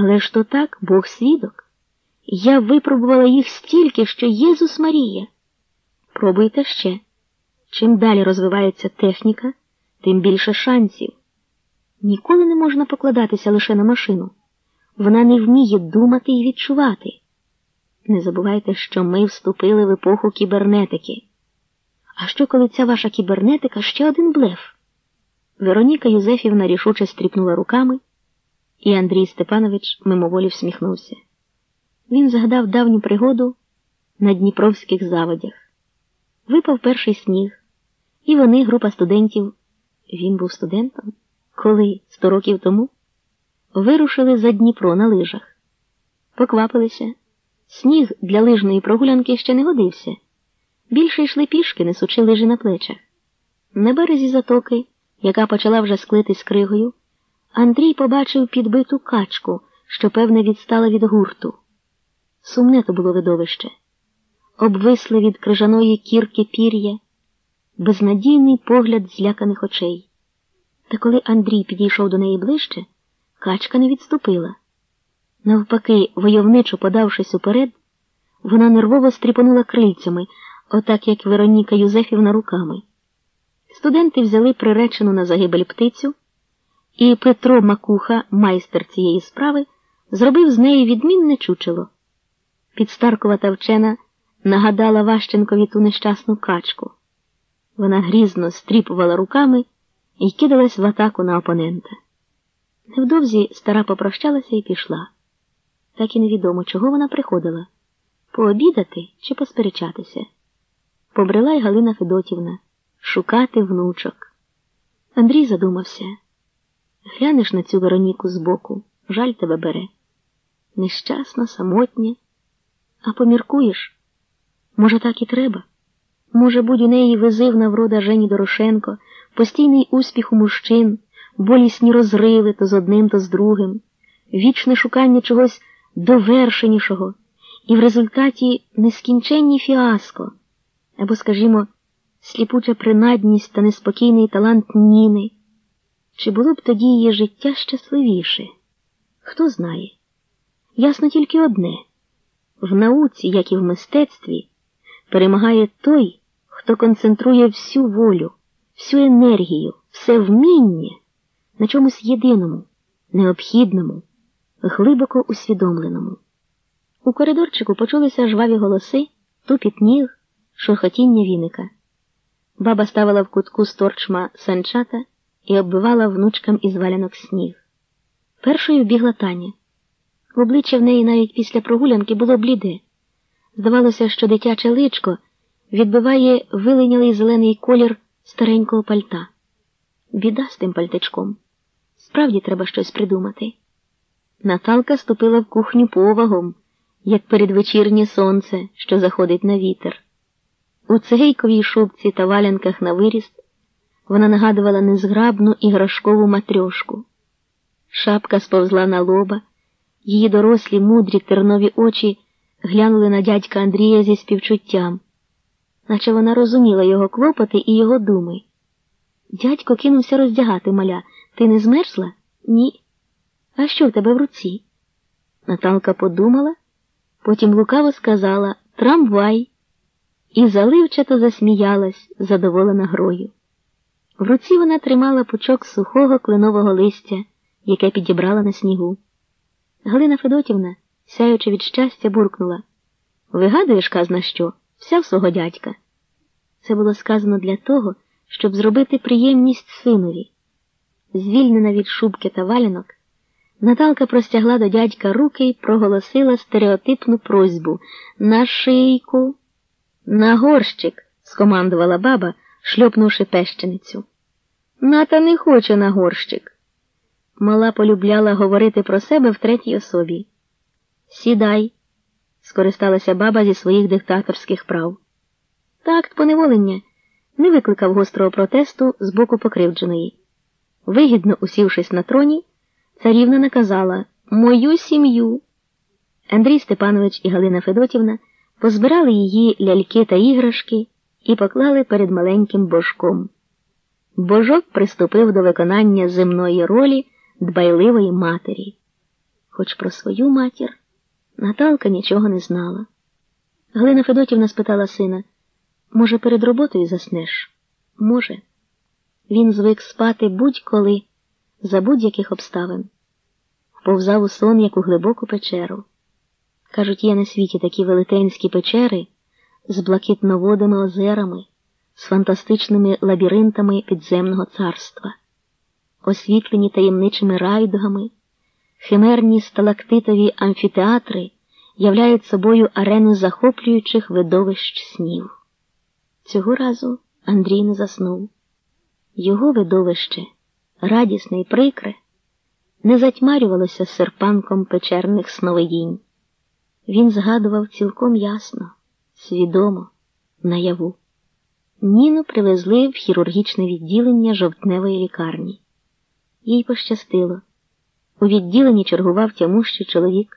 Але ж то так, Бог свідок. Я випробувала їх стільки, що Єзус Марія. Пробуйте ще. Чим далі розвивається техніка, тим більше шансів. Ніколи не можна покладатися лише на машину. Вона не вміє думати і відчувати. Не забувайте, що ми вступили в епоху кібернетики. А що, коли ця ваша кібернетика ще один блеф? Вероніка Юзефівна рішуче стріпнула руками, і Андрій Степанович мимоволі всміхнувся. Він згадав давню пригоду на Дніпровських заводях. Випав перший сніг, і вони, група студентів, він був студентом, коли сто років тому вирушили за Дніпро на лижах. Поквапилися. Сніг для лижної прогулянки ще не годився. Більше йшли пішки, несучи лижі на плечах. На березі затоки, яка почала вже склитись кригою, Андрій побачив підбиту качку, що, певне, відстала від гурту. Сумне то було видовище. Обвисли від крижаної кірки пір'я, безнадійний погляд зляканих очей. Та коли Андрій підійшов до неї ближче, качка не відступила. Навпаки, войовничо подавшись уперед, вона нервово стріпанула крильцями, отак як Вероніка Юзефівна руками. Студенти взяли приречену на загибель птицю, і Петро Макуха, майстер цієї справи, зробив з неї відмінне чучело. Підстаркувата вчена нагадала Ващенкові ту нещасну качку. Вона грізно стріпувала руками і кидалась в атаку на опонента. Невдовзі стара попрощалася і пішла. Так і невідомо, чого вона приходила пообідати чи посперечатися. Побрела й Галина Федотівна шукати внучок. Андрій задумався глянеш на цю Вероніку збоку, жаль тебе бере. Нещасна, самотня. А поміркуєш? Може, так і треба? Може, будь у неї визивна врода Жені Дорошенко, постійний успіх у мужчин, болісні розриви то з одним, то з другим, вічне шукання чогось довершенішого, і в результаті нескінченні фіаско, або, скажімо, сліпуча принадність та неспокійний талант Ніни. Чи було б тоді її життя щасливіше? Хто знає? Ясно тільки одне в науці, як і в мистецтві, перемагає той, хто концентрує всю волю, всю енергію, все вміння на чомусь єдиному, необхідному, глибоко усвідомленому. У коридорчику почулися жваві голоси, тупіт ніг, шурхотіння віника. Баба ставила в кутку сторчма санчата і оббивала внучкам із валянок сніг. Першою бігла Таня. Обличчя в неї навіть після прогулянки було бліде. Здавалося, що дитяче личко відбиває вилинялий зелений колір старенького пальта. Біда з тим пальтичком. Справді треба щось придумати. Наталка ступила в кухню повагом, як передвечірнє сонце, що заходить на вітер. У цегейковій шубці та валянках на виріст вона нагадувала незграбну іграшкову матрьошку. Шапка сповзла на лоба, її дорослі, мудрі тернові очі глянули на дядька Андрія зі співчуттям, наче вона розуміла його клопоти і його думи. Дядько кинувся роздягати маля. Ти не змерзла? Ні. А що в тебе в руці? Наталка подумала, потім лукаво сказала Трамвай і заливчато засміялась, задоволена грою. В руці вона тримала пучок сухого кленового листя, яке підібрала на снігу. Галина Федотівна, сяючи від щастя, буркнула Вигадуєш, казна що, вся в свого дядька. Це було сказано для того, щоб зробити приємність синові. Звільнена від шубки та валянок, Наталка простягла до дядька руки і проголосила стереотипну просьбу на шийку. На горщик, скомандувала баба, шльопнувши пещеницю. Ната не хоче на горщик. Мала полюбляла говорити про себе в третій особі. Сідай, скористалася баба зі своїх диктаторських прав. Такт поневолення не викликав гострого протесту з боку покривдженої. Вигідно усівшись на троні, царівна наказала Мою сім'ю. Андрій Степанович і Галина Федотівна позбирали її ляльки та іграшки і поклали перед маленьким божком. Божок приступив до виконання земної ролі дбайливої матері. хоч про свою матір Наталка нічого не знала. Галина Федотівна спитала сина, може, перед роботою заснеш? Може. Він звик спати будь-коли, за будь-яких обставин. Вповзав у сон, як у глибоку печеру. Кажуть, є на світі такі велетенські печери з блакитноводими озерами, з фантастичними лабіринтами підземного царства, освітлені таємничими райдугами, химерні сталактитові амфітеатри являють собою арену захоплюючих видовищ снів. Цього разу Андрій не заснув. Його видовище, радісне і прикре, не затьмарювалося серпанком печерних сновидінь. Він згадував цілком ясно, свідомо, наяву. Ніну привезли в хірургічне відділення жовтневої лікарні. Їй пощастило. У відділенні чергував тямущий чоловік